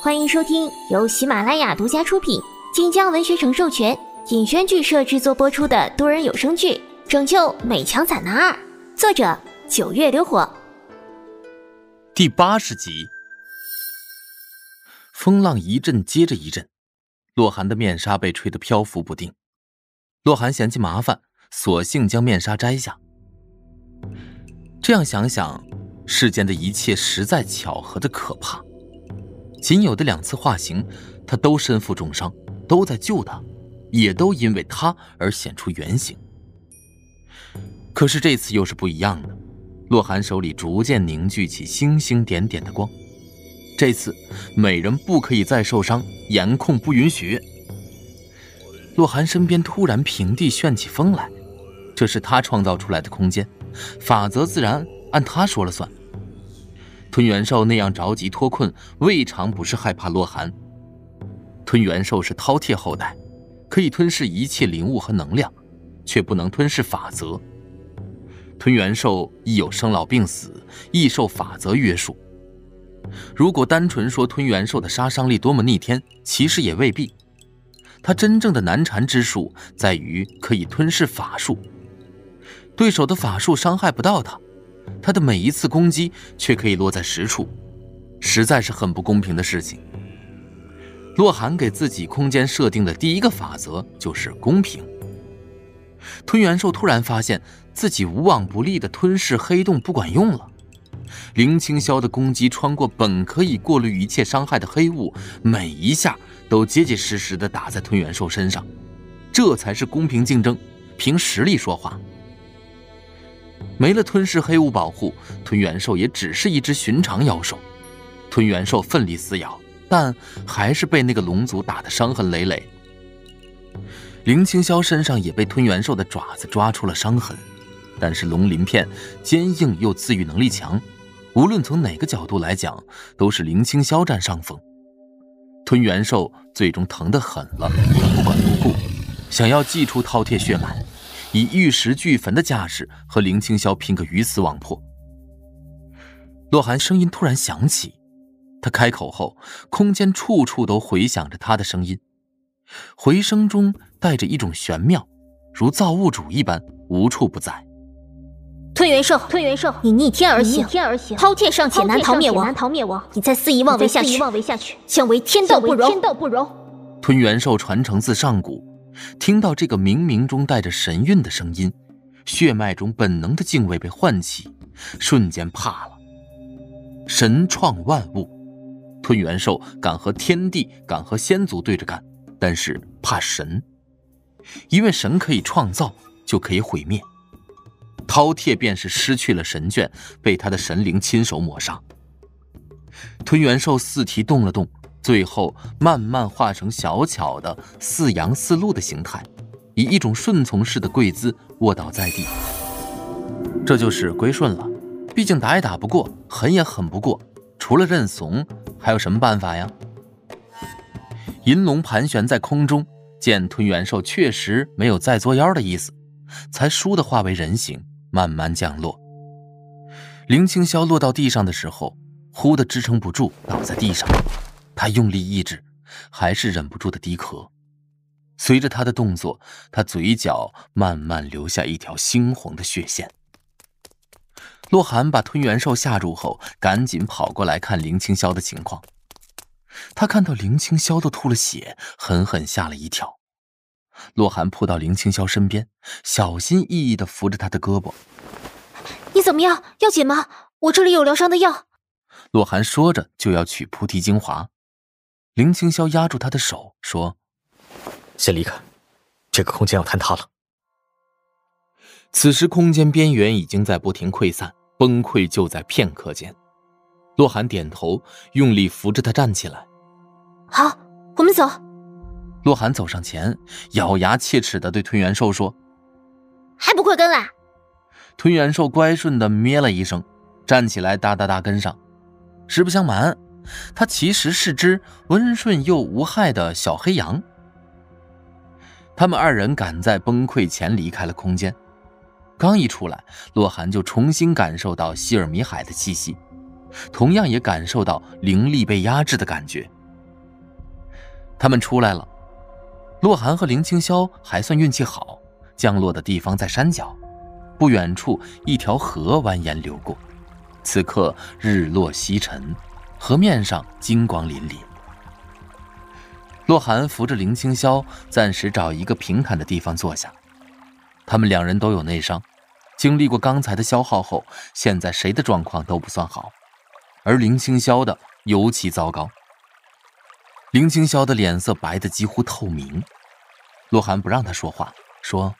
欢迎收听由喜马拉雅独家出品、晋江文学城授权、尹轩剧社制作播出的多人有声剧《拯救美强惨男二》，作者九月流火。第八十集，风浪一阵接着一阵，洛寒的面纱被吹得漂浮不定。洛寒嫌弃麻烦，索性将面纱摘下。这样想想，世间的一切实在巧合的可怕。仅有的两次化形，他都身负重伤，都在救他，也都因为他而显出原形。可是这次又是不一样的，洛寒手里逐渐凝聚起星星点点的光。这次美人不可以再受伤，严控不允许。洛寒身边突然平地旋起风来，这是他创造出来的空间，法则自然按他说了算。吞元兽那样着急脱困，未尝不是害怕洛寒。吞元兽是饕餮后代，可以吞噬一切灵物和能量，却不能吞噬法则。吞元兽亦有生老病死，亦受法则约束。如果单纯说吞元兽的杀伤力多么逆天，其实也未必。它真正的难缠之术在于可以吞噬法术，对手的法术伤害不到它。他的每一次攻击却可以落在实处，实在是很不公平的事情。洛寒给自己空间设定的第一个法则就是公平。吞元兽突然发现自己无往不利的吞噬黑洞不管用了，林清霄的攻击穿过本可以过滤一切伤害的黑雾，每一下都结结实实的打在吞元兽身上，这才是公平竞争，凭实力说话。没了吞噬黑雾保护，吞元兽也只是一只寻常妖兽。吞元兽奋力撕咬，但还是被那个龙族打得伤痕累累。林清霄身上也被吞元兽的爪子抓出了伤痕，但是龙鳞片坚硬又自愈能力强，无论从哪个角度来讲，都是林清霄占上风。吞元兽最终疼得很了，不管不顾，想要祭出饕餮血脉。以玉石俱焚的架势和林清霄拼个鱼死网破。洛寒声音突然响起，他开口后，空间处处都回响着他的声音，回声中带着一种玄妙，如造物主一般，无处不在。吞元兽，吞元兽，你逆天而行，逆天而行，饕餮尚且难逃灭亡，难逃灭亡，你再肆意妄为下去，肆意妄为下去，将为天道不容，天道不容。吞元兽传承自上古。听到这个冥冥中带着神韵的声音，血脉中本能的敬畏被唤起，瞬间怕了。神创万物，吞元兽敢和天地、敢和先祖对着干，但是怕神，因为神可以创造，就可以毁灭。饕餮便是失去了神眷，被他的神灵亲手抹杀。吞元兽四蹄动了动。最后慢慢化成小巧的似羊似鹿的形态，以一种顺从式的跪姿卧倒在地。这就是归顺了，毕竟打也打不过，狠也狠不过，除了认怂，还有什么办法呀？银龙盘旋在空中，见吞元兽确实没有再作妖的意思，才倏地化为人形，慢慢降落。林清霄落到地上的时候，忽地支撑不住，倒在地上。他用力抑制，还是忍不住的低咳。随着他的动作，他嘴角慢慢留下一条猩红的血线。洛寒把吞元兽吓住后，赶紧跑过来看林清霄的情况。他看到林清霄都吐了血，狠狠吓了一跳。洛寒扑到林清霄身边，小心翼翼地扶着他的胳膊：“你怎么样？要紧吗？我这里有疗伤的药。”洛寒说着就要取菩提精华。林清霄压住他的手，说：“先离开，这个空间要坍塌了。”此时，空间边缘已经在不停溃散，崩溃就在片刻间。洛寒点头，用力扶着他站起来。“好，我们走。”洛寒走上前，咬牙切齿的对吞元兽说：“还不快跟来！”吞元兽乖顺的咩了一声，站起来，哒哒哒跟上。实不相瞒。它其实是只温顺又无害的小黑羊。他们二人赶在崩溃前离开了空间，刚一出来，洛寒就重新感受到希尔米海的气息，同样也感受到灵力被压制的感觉，他们出来了。洛寒和林青霄还算运气好，降落的地方在山脚，不远处一条河蜿蜒流过。此刻日落西沉，河面上金光粼粼。洛寒扶着林青霄，暂时找一个平坦的地方坐下。他们两人都有内伤，经历过刚才的消耗后，现在谁的状况都不算好，而林青霄的尤其糟糕。林青霄的脸色白得几乎透明。洛寒不让他说话，说：“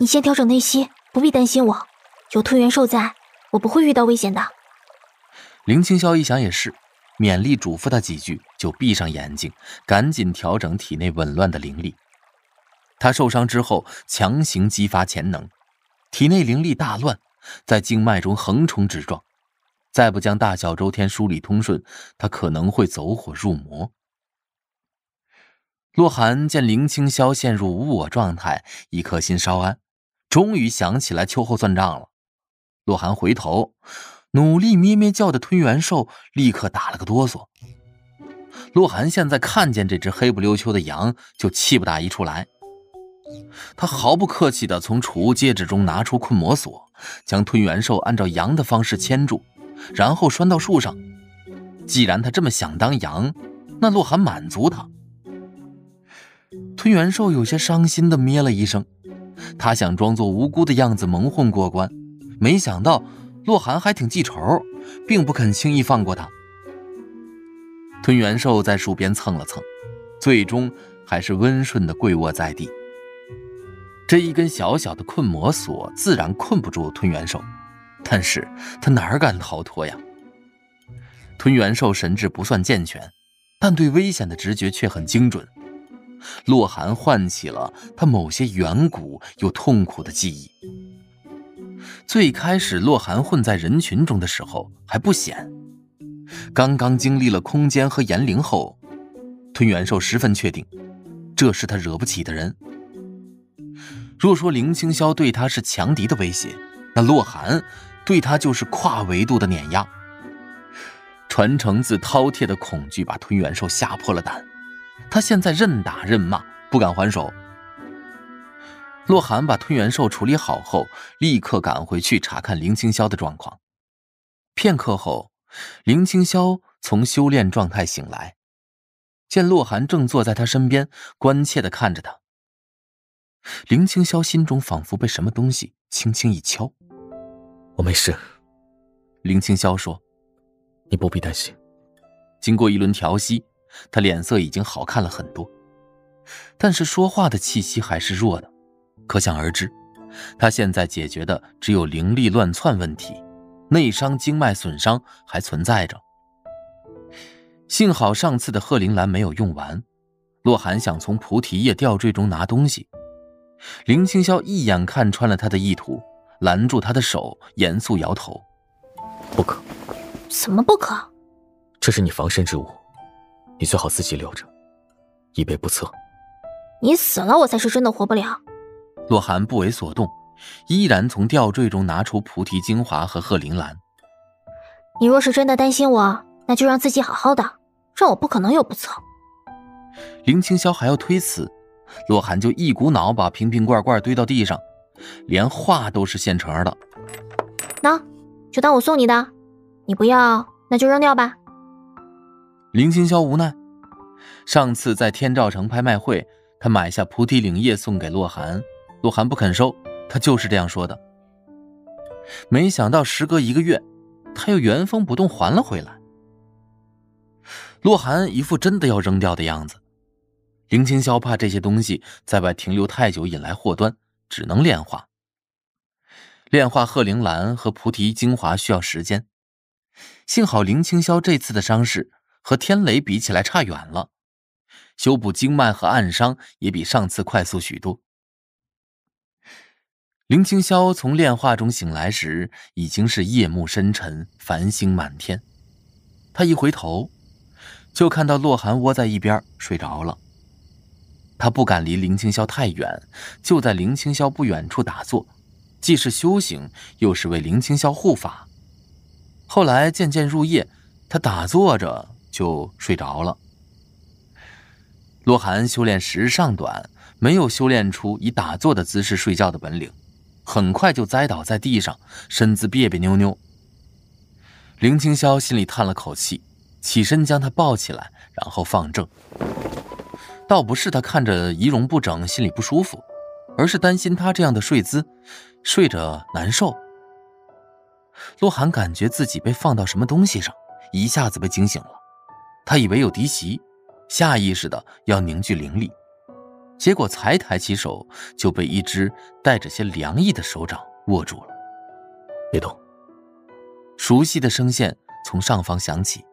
你先调整内息，不必担心我，有吞元兽在，我不会遇到危险的。”林青霄一想也是。勉励嘱咐他几句，就闭上眼睛，赶紧调整体内紊乱的灵力。他受伤之后，强行激发潜能，体内灵力大乱，在经脉中横冲直撞。再不将大小周天梳理通顺，他可能会走火入魔。洛寒见林清霄陷入无我状态，一颗心稍安，终于想起来秋后算账了。洛寒回头。努力咩咩叫的吞元兽立刻打了个哆嗦。洛寒现在看见这只黑不溜秋的羊，就气不打一处来。他毫不客气地从储物戒指中拿出困魔锁，将吞元兽按照羊的方式牵住，然后拴到树上。既然他这么想当羊，那洛寒满足他。吞元兽有些伤心地咩了一声，他想装作无辜的样子蒙混过关，没想到。洛寒还挺记仇，并不肯轻易放过他。吞元兽在树边蹭了蹭，最终还是温顺的跪卧在地。这一根小小的困魔锁自然困不住吞元兽，但是他哪敢逃脱呀？吞元兽神智不算健全，但对危险的直觉却很精准。洛寒唤起了他某些远古又痛苦的记忆。最开始，洛寒混在人群中的时候还不显。刚刚经历了空间和炎灵后，吞元兽十分确定，这是他惹不起的人。若说林清霄对他是强敌的威胁，那洛寒对他就是跨维度的碾压。传承自饕餮的恐惧把吞元兽吓破了胆，他现在任打任骂，不敢还手。洛寒把吞元兽处理好后，立刻赶回去查看林清霄的状况。片刻后，林清霄从修炼状态醒来，见洛寒正坐在他身边，关切的看着他。林清霄心中仿佛被什么东西轻轻一敲：“我没事。”林清霄说：“你不必担心。”经过一轮调息，他脸色已经好看了很多，但是说话的气息还是弱的。可想而知，他现在解决的只有灵力乱窜问题，内伤经脉损伤还存在着。幸好上次的鹤铃兰没有用完，洛寒想从菩提叶吊坠中拿东西，林清霄一眼看穿了他的意图，拦住他的手，严肃摇头：“不可。”“怎么不可？”“这是你防身之物，你最好自己留着，以备不测。”“你死了，我才是真的活不了。”洛寒不为所动，依然从吊坠中拿出菩提精华和鹤铃兰。你若是真的担心我，那就让自己好好的，让我不可能有不测。林清霄还要推辞，洛寒就一股脑把瓶瓶罐罐堆到地上，连话都是现成的。那，就当我送你的，你不要那就扔掉吧。林清霄无奈，上次在天照城拍卖会，他买下菩提灵液送给洛寒。洛寒不肯收，他就是这样说的。没想到时隔一个月，他又原封不动还了回来。洛寒一副真的要扔掉的样子。林清霄怕这些东西在外停留太久引来祸端，只能炼化。炼化鹤铃兰和菩提精华需要时间，幸好林清霄这次的伤势和天雷比起来差远了，修补经脉和暗伤也比上次快速许多。林清霄从炼化中醒来时，已经是夜幕深沉，繁星满天。他一回头，就看到洛寒窝在一边睡着了。他不敢离林清霄太远，就在林清霄不远处打坐，既是修行，又是为林清霄护法。后来渐渐入夜，他打坐着就睡着了。洛寒修炼时尚短，没有修炼出以打坐的姿势睡觉的本领，很快就栽倒在地上，身子别别扭扭。林青霄心里叹了口气，起身将他抱起来，然后放正。倒不是他看着仪容不整心里不舒服，而是担心他这样的睡姿，睡着难受。洛寒感觉自己被放到什么东西上，一下子被惊醒了。他以为有敌袭。下意识的要凝聚灵力，结果才抬起手就被一只带着些凉意的手掌握住了。别动！熟悉的声线从上方响起。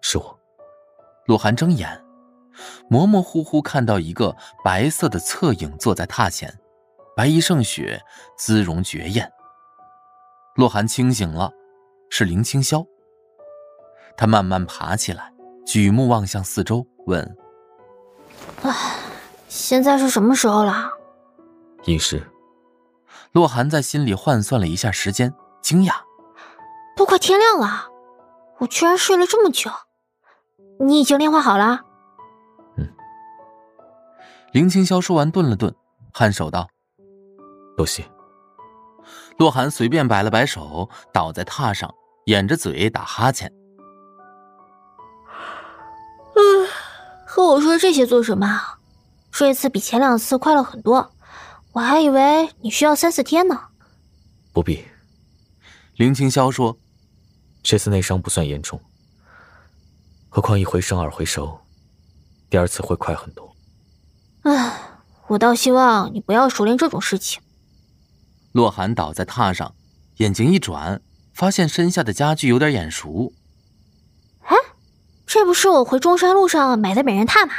是我。洛寒睁眼，模模糊糊看到一个白色的侧影坐在榻前，白衣胜雪，姿容绝艳。洛寒清醒了，是林清霄。他慢慢爬起来。举目望向四周，问：“唉，现在是什么时候了？”寅时。洛寒在心里换算了一下时间，惊讶：“都快天亮了，我居然睡了这么久。你已经炼化好了？”“嗯。”林清霄说完，顿了顿，颔首道：“多谢。”洛寒随便摆了摆手，倒在榻上，掩着嘴打哈欠。嗯和我说这些做什么？这次比前两次快了很多，我还以为你需要三四天呢。不必。林清霄说：“这次内伤不算严重，何况一回生二回熟，第二次会快很多。”唉，我倒希望你不要熟练这种事情。洛寒倒在榻上，眼睛一转，发现身下的家具有点眼熟。哎这不是我回中山路上买的美人榻吗？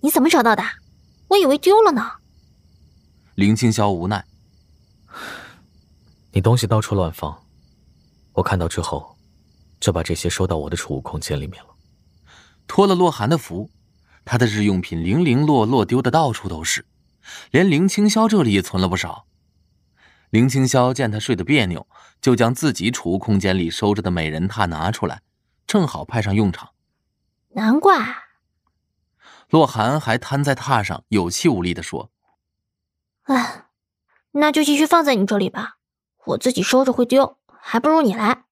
你怎么找到的？我以为丢了呢。林青霄无奈：“你东西到处乱放，我看到之后，就把这些收到我的储物空间里面了。”托了洛寒的福，他的日用品零零落落丢的到处都是，连林青霄这里也存了不少。林青霄见他睡得别扭，就将自己储物空间里收着的美人榻拿出来，正好派上用场。难怪，洛寒还瘫在榻上，有气无力地说：“哎，那就继续放在你这里吧，我自己收着会丢，还不如你来。”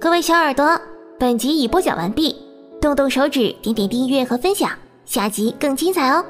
各位小耳朵，本集已播讲完毕，动动手指，点点订阅和分享，下集更精彩哦。